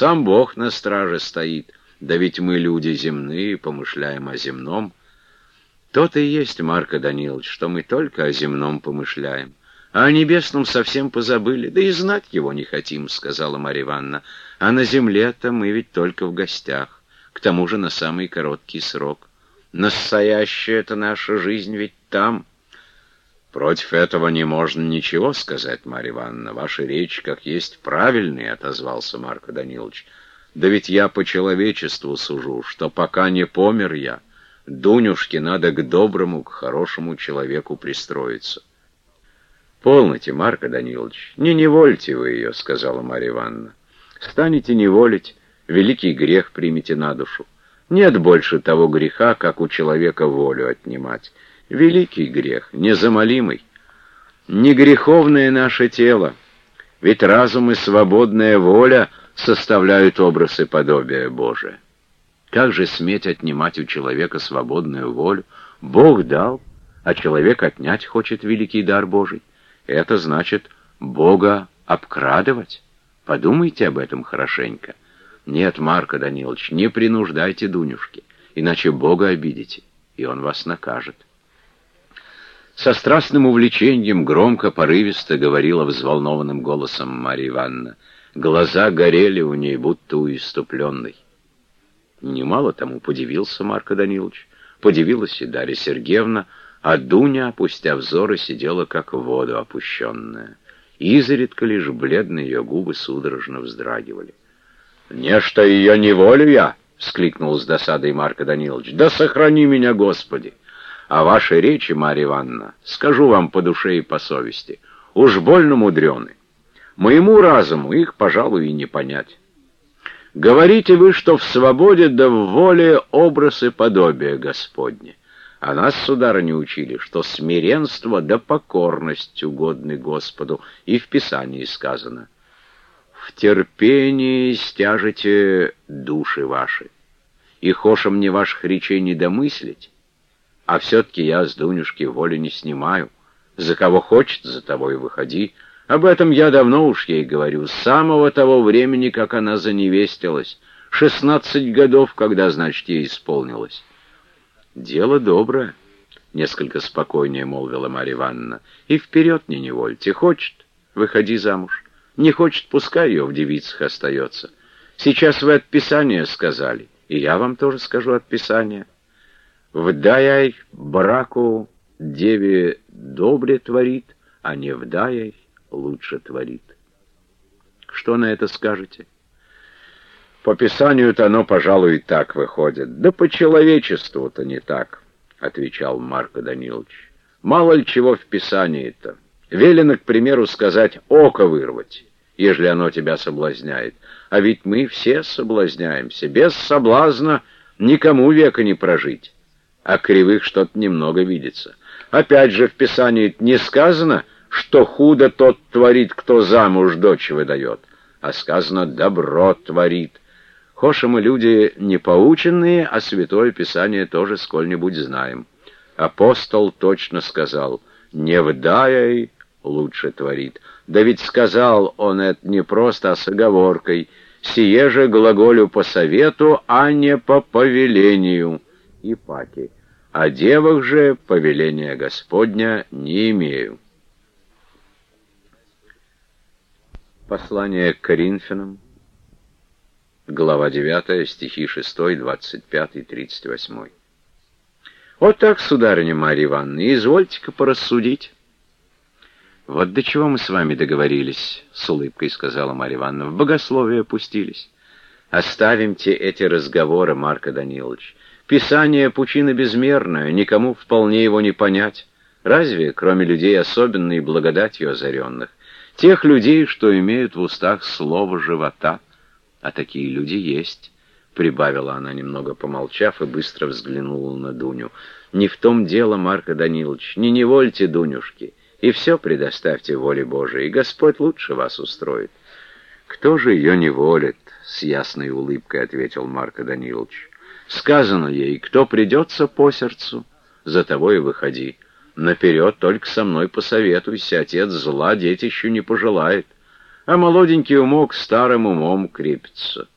сам Бог на страже стоит. Да ведь мы люди земные, помышляем о земном. То-то и есть, Марко Данилович, что мы только о земном помышляем. А о небесном совсем позабыли, да и знать его не хотим, — сказала Марья Ивановна. А на земле-то мы ведь только в гостях, к тому же на самый короткий срок. Настоящая это наша жизнь ведь там. Против этого не можно ничего сказать, Марья Ивановна. Ваша речь, как есть, правильная, — отозвался Марко Данилович. Да ведь я по человечеству сужу, что пока не помер я, Дунюшке надо к доброму, к хорошему человеку пристроиться. «Полноте, Марко Данилович, не невольте вы ее», — сказала Марья Ивановна. «Станете неволить, великий грех примите на душу. Нет больше того греха, как у человека волю отнимать. Великий грех, незамолимый. Не греховное наше тело, ведь разум и свободная воля составляют образ и подобие Божие. Как же сметь отнимать у человека свободную волю? Бог дал, а человек отнять хочет великий дар Божий. Это значит Бога обкрадывать. Подумайте об этом хорошенько. Нет, Марко Данилович, не принуждайте Дунюшки, иначе Бога обидите, и Он вас накажет. Со страстным увлечением громко, порывисто говорила взволнованным голосом Марья Ивановна. Глаза горели у ней, будто у иступленной. Немало тому подивился Марко Данилович. Подивилась и Дарья Сергеевна, а Дуня, опустя взоры, сидела как в воду опущенная. Изредка лишь бледные ее губы судорожно вздрагивали. «Нечто ее неволю я!» — вскликнул с досадой Марко Данилович. «Да сохрани меня, Господи! А ваши речи, Марья Ивановна, скажу вам по душе и по совести, уж больно мудрены. Моему разуму их, пожалуй, и не понять. Говорите вы, что в свободе да в воле образ и подобие Господне. А нас, сударыня, учили, что смиренство да покорность угодны Господу, и в Писании сказано. В терпении стяжете души ваши, и хоша мне ваших речей не домыслить, а все-таки я с Дунюшки воли не снимаю. За кого хочет, за того и выходи. Об этом я давно уж ей говорю, с самого того времени, как она заневестилась. Шестнадцать годов, когда, значит, ей исполнилось. «Дело доброе», — несколько спокойнее молвила Марья Ивановна. «И вперед не невольте. Хочет — выходи замуж. Не хочет, пускай ее в девицах остается. Сейчас вы от Писания сказали, и я вам тоже скажу от Писания. Вдаяй браку деве добре творит, а не вдаяй лучше творит». Что на это скажете? По Писанию-то оно, пожалуй, и так выходит. Да по человечеству-то не так, — отвечал Марко Данилович. Мало ли чего в Писании-то. Велено, к примеру, сказать «око вырвать», ежели оно тебя соблазняет. А ведь мы все соблазняемся. Без соблазна никому века не прожить. А кривых что-то немного видится. Опять же, в Писании не сказано, что худо тот творит, кто замуж дочь выдает, а сказано «добро творит». Хоша мы люди не поученные, а Святое Писание тоже сколь-нибудь знаем. Апостол точно сказал, не вдаяй лучше творит. Да ведь сказал он это не просто, а с оговоркой. Сие же глаголю по совету, а не по повелению. Ипаки. О девах же повеления Господня не имею. Послание к Коринфянам, Глава 9, стихи 6, 25, 38. Вот так, сударыня Марья Ивановна, извольте-ка порассудить. Вот до чего мы с вами договорились, с улыбкой сказала Марья Ивановна, в богословие опустились. Оставимте эти разговоры, Марко Данилович. Писание пучина безмерная, никому вполне его не понять. Разве, кроме людей особенной благодатью озаренных, тех людей, что имеют в устах слово живота — а такие люди есть, — прибавила она, немного помолчав, и быстро взглянула на Дуню. Не в том дело, Марко Данилович, не невольте Дунюшки, и все предоставьте воле Божией, и Господь лучше вас устроит. Кто же ее не волит? — с ясной улыбкой ответил Марко Данилович. Сказано ей, кто придется по сердцу, за того и выходи. Наперед только со мной посоветуйся, отец зла детищу не пожелает. а молоденький умок старым умом крепится.